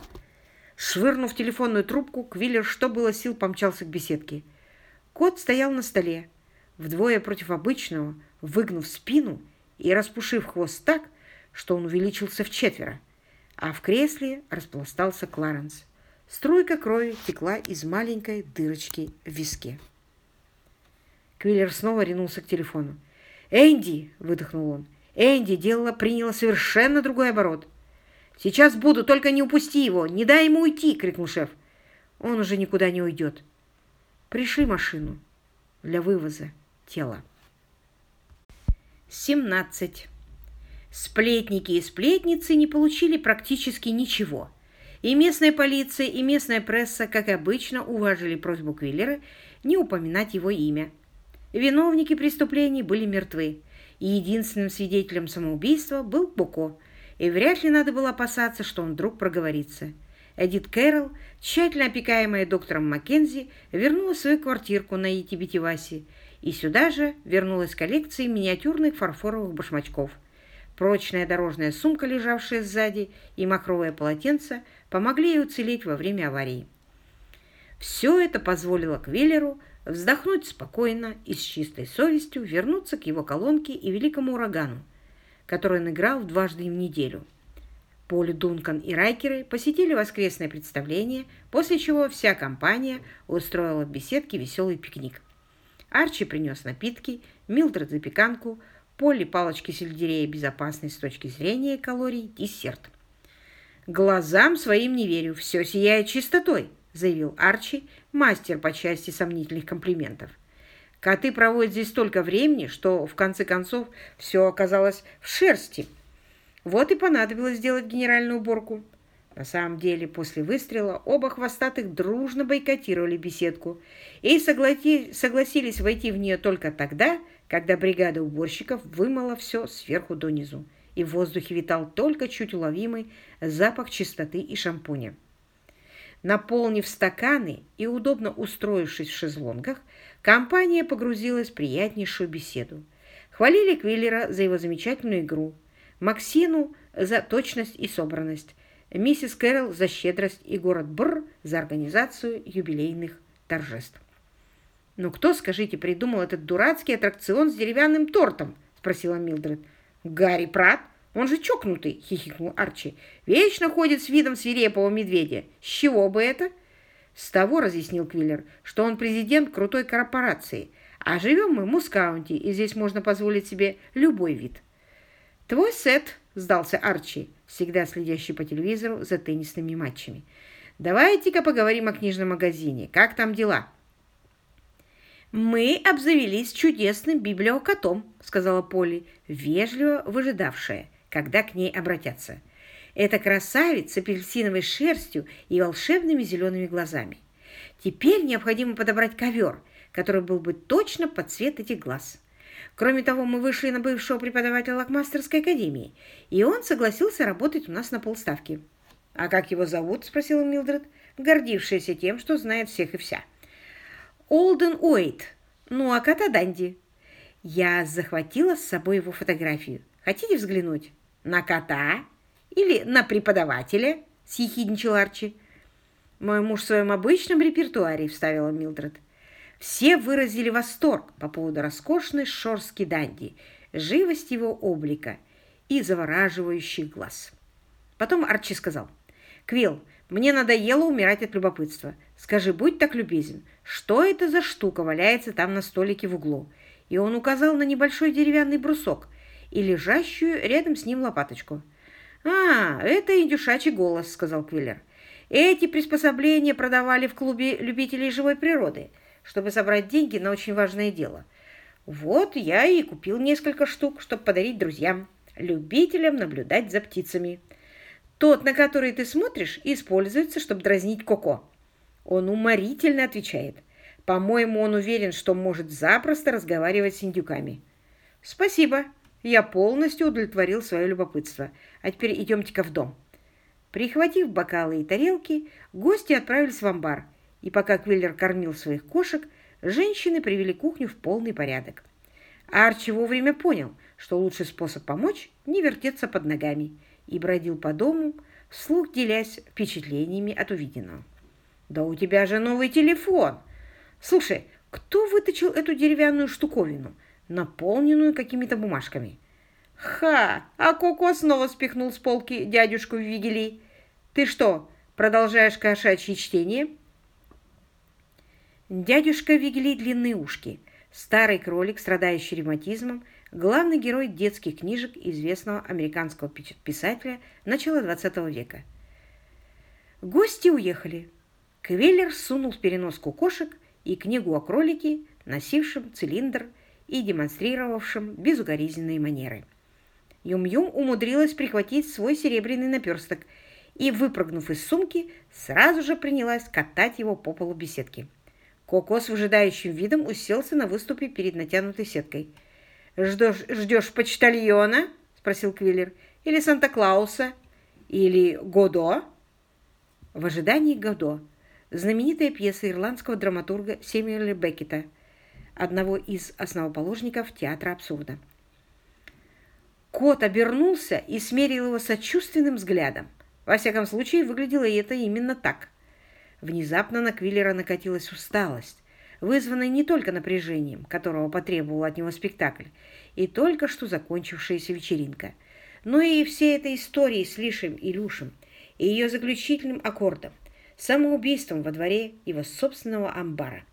Швырнув телефонную трубку, Квиллер, что было сил, помчался к беседке. Кот стоял на столе, вдвое против обычного, выгнув спину и распушив хвост так, что он увеличился в четверо, а в кресле распластался Кларенс. Струйка крови текла из маленькой дырочки в виске. Квиллер снова ринулся к телефону. «Энди!» — выдохнул он. «Энди, дело приняло совершенно другой оборот». «Сейчас буду, только не упусти его! Не дай ему уйти!» — крикнул шеф. «Он уже никуда не уйдет. Пришли машину для вывоза тела». 17. Сплетники и сплетницы не получили практически ничего — и местная полиция, и местная пресса, как обычно, уважили просьбу Квиллера не упоминать его имя. Виновники преступлений были мертвы, и единственным свидетелем самоубийства был Буко, и вряд ли надо было опасаться, что он вдруг проговорится. Эдит Кэрролл, тщательно опекаемая доктором Маккензи, вернулась в свою квартирку на Итибитивасе, и сюда же вернулась коллекция миниатюрных фарфоровых башмачков. Прочная дорожная сумка, лежавшая сзади, и махровое полотенце – помогли ей уцелеть во время аварии. Все это позволило Квиллеру вздохнуть спокойно и с чистой совестью вернуться к его колонке и великому урагану, который он играл дважды в неделю. Поли Дункан и Райкеры посетили воскресное представление, после чего вся компания устроила в беседке веселый пикник. Арчи принес напитки, Милдред запеканку, Полли палочки сельдерея безопасной с точки зрения калорий, десерт. «Глазам своим не верю, все сияет чистотой», заявил Арчи, мастер по части сомнительных комплиментов. Коты проводят здесь столько времени, что, в конце концов, все оказалось в шерсти. Вот и понадобилось сделать генеральную уборку. На самом деле, после выстрела оба хвостатых дружно бойкотировали беседку и согласи согласились войти в нее только тогда, когда бригада уборщиков вымыла все сверху донизу, и в воздухе витал только чуть уловимый запах чистоты и шампуня. Наполнив стаканы и удобно устроившись в шезлонгах, компания погрузилась в приятнейшую беседу. Хвалили Квиллера за его замечательную игру, Максину за точность и собранность, миссис Кэрол за щедрость и город Бр за организацию юбилейных торжеств. «Ну кто, скажите, придумал этот дурацкий аттракцион с деревянным тортом?» – спросила Милдред. «Гарри Пратт. Он же чокнутый!» – хихикнул Арчи. «Вечно ходит с видом свирепого медведя. С чего бы это?» «С того, — разъяснил Квиллер, — что он президент крутой корпорации, а живем мы в Мускаунте, и здесь можно позволить себе любой вид». «Твой сет!» — сдался Арчи, всегда следящий по телевизору за теннисными матчами. «Давайте-ка поговорим о книжном магазине. Как там дела?» «Мы обзавелись чудесным библиокотом», — сказала Полли, вежливо выжидавшая когда к ней обратятся. Это красавец с апельсиновой шерстью и волшебными зелеными глазами. Теперь необходимо подобрать ковер, который был бы точно под цвет этих глаз. Кроме того, мы вышли на бывшего преподавателя Лакмастерской академии, и он согласился работать у нас на полставки. «А как его зовут?» – спросила Милдред, гордившаяся тем, что знает всех и вся. «Олден Уэйт. Ну, а кота Данди». Я захватила с собой его фотографию. Хотите взглянуть? «На кота или на преподавателя?» – съехидничал Арчи. «Мой муж в своем обычном репертуаре», – вставила Милдред. Все выразили восторг по поводу роскошной шорски Данди, живость его облика и завораживающих глаз. Потом Арчи сказал, «Квилл, мне надоело умирать от любопытства. Скажи, будь так любезен, что это за штука валяется там на столике в углу?» И он указал на небольшой деревянный брусок – и лежащую рядом с ним лопаточку. «А, это индюшачий голос», — сказал Квиллер. «Эти приспособления продавали в клубе любителей живой природы, чтобы собрать деньги на очень важное дело. Вот я и купил несколько штук, чтобы подарить друзьям, любителям наблюдать за птицами. Тот, на который ты смотришь, используется, чтобы дразнить Коко. Он уморительно отвечает. По-моему, он уверен, что может запросто разговаривать с индюками. «Спасибо», я полностью удовлетворил свое любопытство. А теперь идемте-ка в дом. Прихватив бокалы и тарелки, гости отправились в амбар, и пока Квиллер кормил своих кошек, женщины привели кухню в полный порядок. Арчи вовремя понял, что лучший способ помочь – не вертеться под ногами, и бродил по дому, вслух делясь впечатлениями от увиденного. «Да у тебя же новый телефон! Слушай, кто выточил эту деревянную штуковину?» наполненную какими-то бумажками. «Ха! А Коко снова спихнул с полки дядюшку Вигели. Ты что, продолжаешь кошачье чтение?» Дядюшка Вигели длинные ушки, старый кролик, страдающий ревматизмом, главный герой детских книжек известного американского писателя начала XX века. Гости уехали. Квеллер сунул в переноску кошек и книгу о кролике, носившем цилиндр и демонстрировавшим безукоризненные манеры. Юм-Юм умудрилась прихватить свой серебряный наперсток и, выпрыгнув из сумки, сразу же принялась катать его по полу беседки. Коко с выжидающим видом уселся на выступе перед натянутой сеткой. «Ждешь, ждешь почтальона?» – спросил Квиллер. «Или Санта-Клауса? Или Годо?» В ожидании Годо знаменитая пьеса ирландского драматурга Сэмюэля Беккета – одного из основоположников театра абсурда. Кот обернулся и смерил его сочувственным взглядом. Во всяком случае, выглядело это именно так. Внезапно на Квиллера накатилась усталость, вызванная не только напряжением, которого потребовал от него спектакль, и только что закончившаяся вечеринка. Но и все этой истории с Лишем и Люшем, и ее заключительным аккордом, самоубийством во дворе его собственного амбара.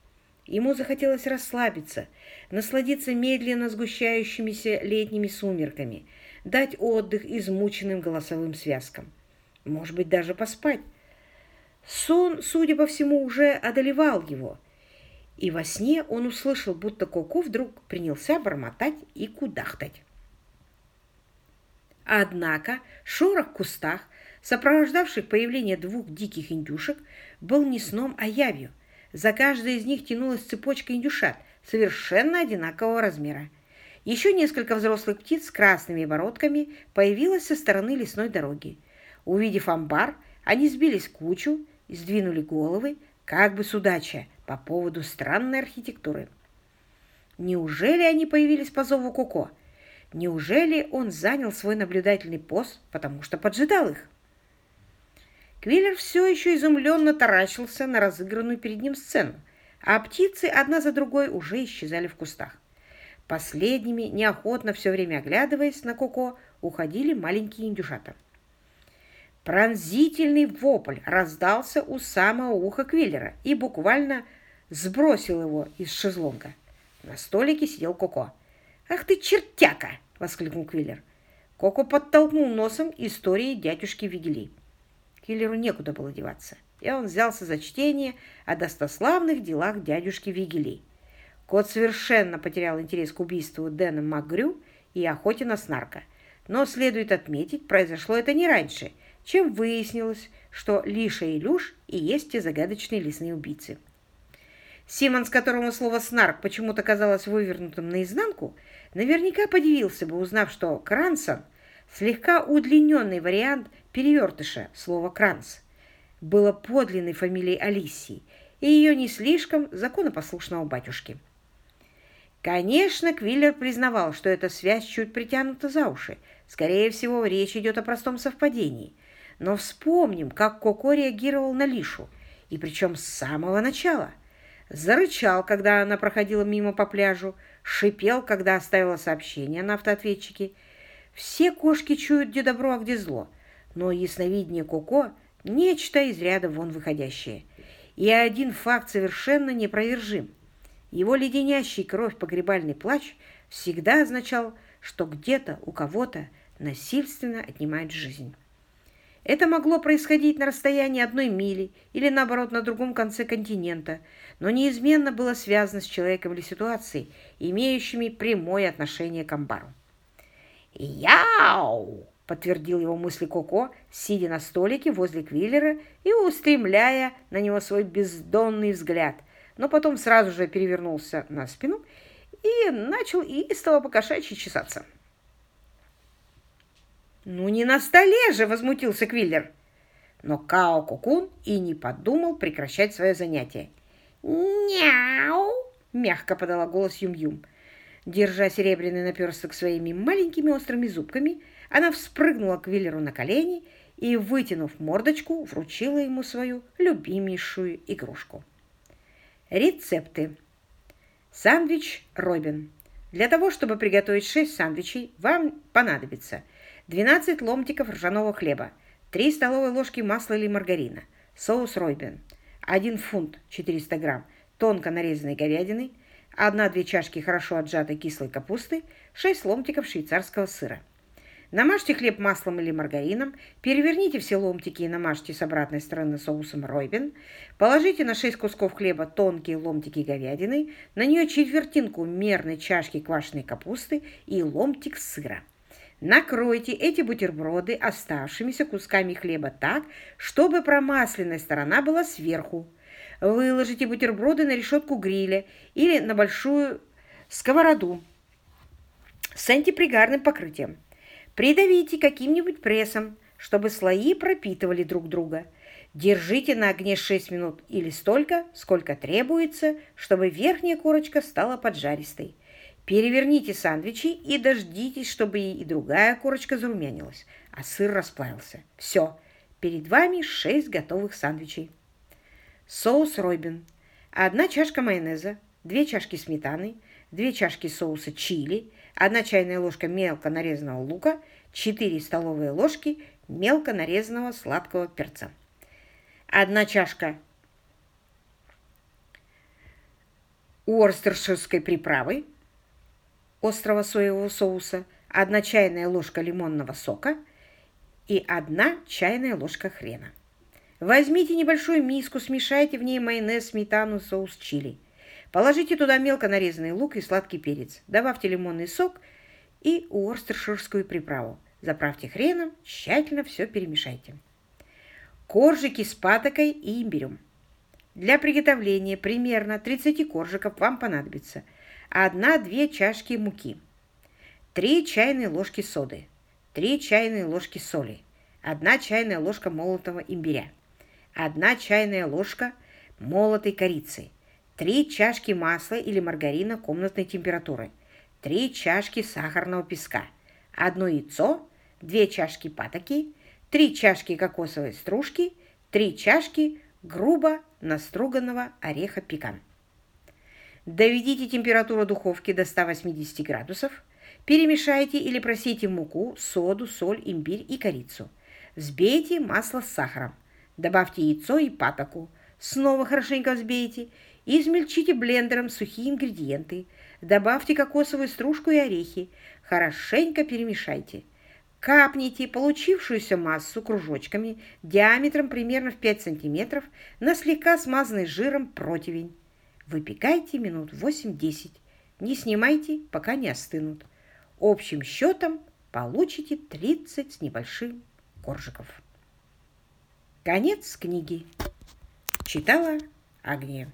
Ему захотелось расслабиться, насладиться медленно сгущающимися летними сумерками, дать отдых измученным голосовым связкам. Может быть, даже поспать. Сон, судя по всему, уже одолевал его, и во сне он услышал, будто Коко вдруг принялся бормотать и кудахтать. Однако шорох в кустах, сопровождавших появление двух диких индюшек, был не сном, а явью. За каждой из них тянулась цепочка индюшат совершенно одинакового размера. Еще несколько взрослых птиц с красными бородками появилось со стороны лесной дороги. Увидев амбар, они сбились в кучу и сдвинули головы, как бы судача по поводу странной архитектуры. Неужели они появились по зову Коко? Неужели он занял свой наблюдательный пост, потому что поджидал их? Квиллер все еще изумленно таращился на разыгранную перед ним сцену, а птицы одна за другой уже исчезали в кустах. Последними, неохотно все время оглядываясь на Коко, уходили маленькие индюшата. Пронзительный вопль раздался у самого уха Квиллера и буквально сбросил его из шезлонга. На столике сидел Коко. «Ах ты, чертяка!» — воскликнул Квиллер. Коко подтолкнул носом истории дядюшки Вигели. Киллеру некуда было деваться, и он взялся за чтение о достославных делах дядюшки Вигели. Кот совершенно потерял интерес к убийству Дэна МакГрю и охоте на снарка. Но, следует отметить, произошло это не раньше, чем выяснилось, что Лиша и Люш и есть те загадочные лесные убийцы. Симонс, которому слово «снарк» почему-то казалось вывернутым наизнанку, наверняка подивился бы, узнав, что Крансон – слегка удлиненный вариант перевертыша слова «кранс», было подлинной фамилией Алисии и ее не слишком законопослушного батюшки. Конечно, Квиллер признавал, что эта связь чуть притянута за уши. Скорее всего, речь идет о простом совпадении. Но вспомним, как Коко реагировал на Лишу, и причем с самого начала – зарычал, когда она проходила мимо по пляжу, шипел, когда оставила сообщение на автоответчике. Все кошки чуют, где добро, а где зло, но ясновидение Коко – нечто из ряда вон выходящее. И один факт совершенно непровержим. Его леденящий кровь погребальный плач всегда означал, что где-то у кого-то насильственно отнимают жизнь. Это могло происходить на расстоянии одной мили или, наоборот, на другом конце континента, но неизменно было связано с человеком или ситуацией, имеющими прямое отношение к амбару. «Яу!» — подтвердил его мысли Коко, сидя на столике возле Квиллера и устремляя на него свой бездонный взгляд, но потом сразу же перевернулся на спину и начал истово покошачьи чесаться. «Ну не на столе же!» — возмутился Квиллер. Но Као Кукун и не подумал прекращать свое занятие. «Няу!» — мягко подала голос Юм-Юм. Держа серебряный наперсток своими маленькими острыми зубками, она вспрыгнула к Виллеру на колени и, вытянув мордочку, вручила ему свою любимейшую игрушку. Рецепты. Сандвич Робин. Для того, чтобы приготовить 6 сандвичей, вам понадобится – 12 ломтиков ржаного хлеба, 3 столовые ложки масла или маргарина, соус ройбен, 1 фунт 400 грамм тонко нарезанной говядины, 1-2 чашки хорошо отжатой кислой капусты, 6 ломтиков швейцарского сыра. Намажьте хлеб маслом или маргарином, переверните все ломтики и намажьте с обратной стороны соусом ройбен. Положите на 6 кусков хлеба тонкие ломтики говядины, на нее четвертинку мерной чашки квашеной капусты и ломтик сыра. Накройте эти бутерброды оставшимися кусками хлеба так, чтобы промасленная сторона была сверху. Выложите бутерброды на решетку гриля или на большую сковороду с антипригарным покрытием. Придавите каким-нибудь прессом, чтобы слои пропитывали друг друга. Держите на огне 6 минут или столько, сколько требуется, чтобы верхняя корочка стала поджаристой. Переверните сандвичи и дождитесь, чтобы и другая корочка зарумянилась, а сыр расплавился. Все, перед вами шесть готовых сандвичей. Соус Ройбин. Одна чашка майонеза, две чашки сметаны, две чашки соуса чили, 1 чайная ложка мелко нарезанного лука, 4 столовые ложки мелко нарезанного сладкого перца. 1 чашка уорстерширской приправы, острого соевого соуса, 1 чайная ложка лимонного сока и 1 чайная ложка хрена. Возьмите небольшую миску, смешайте в ней майонез, сметану, соус чили. Положите туда мелко нарезанный лук и сладкий перец. Добавьте лимонный сок и уорстерширскую приправу. Заправьте хреном, тщательно все перемешайте. Коржики с патокой и имбирем. Для приготовления примерно 30 коржиков вам понадобится 1-2 чашки муки, 3 чайные ложки соды, 3 чайные ложки соли, 1 чайная ложка молотого имбиря, 1 чайная ложка молотой корицы, 3 чашки масла или маргарина комнатной температуры, 3 чашки сахарного песка, 1 яйцо, 2 чашки патоки, 3 чашки кокосовой стружки, 3 чашки грубо наструганного ореха пекан. Доведите температуру духовки до 180 градусов, перемешайте или просейте муку, соду, соль, имбирь и корицу. Взбейте масло с сахаром. Добавьте яйцо и патоку. Снова хорошенько взбейте. Измельчите блендером сухие ингредиенты. Добавьте кокосовую стружку и орехи. Хорошенько перемешайте. Капните получившуюся массу кружочками диаметром примерно в 5 см на слегка смазанный жиром противень. Выпекайте минут 8-10. Не снимайте, пока не остынут. Общим счетом получите 30 с небольшим коржиков. Конец книги. Читала Агния.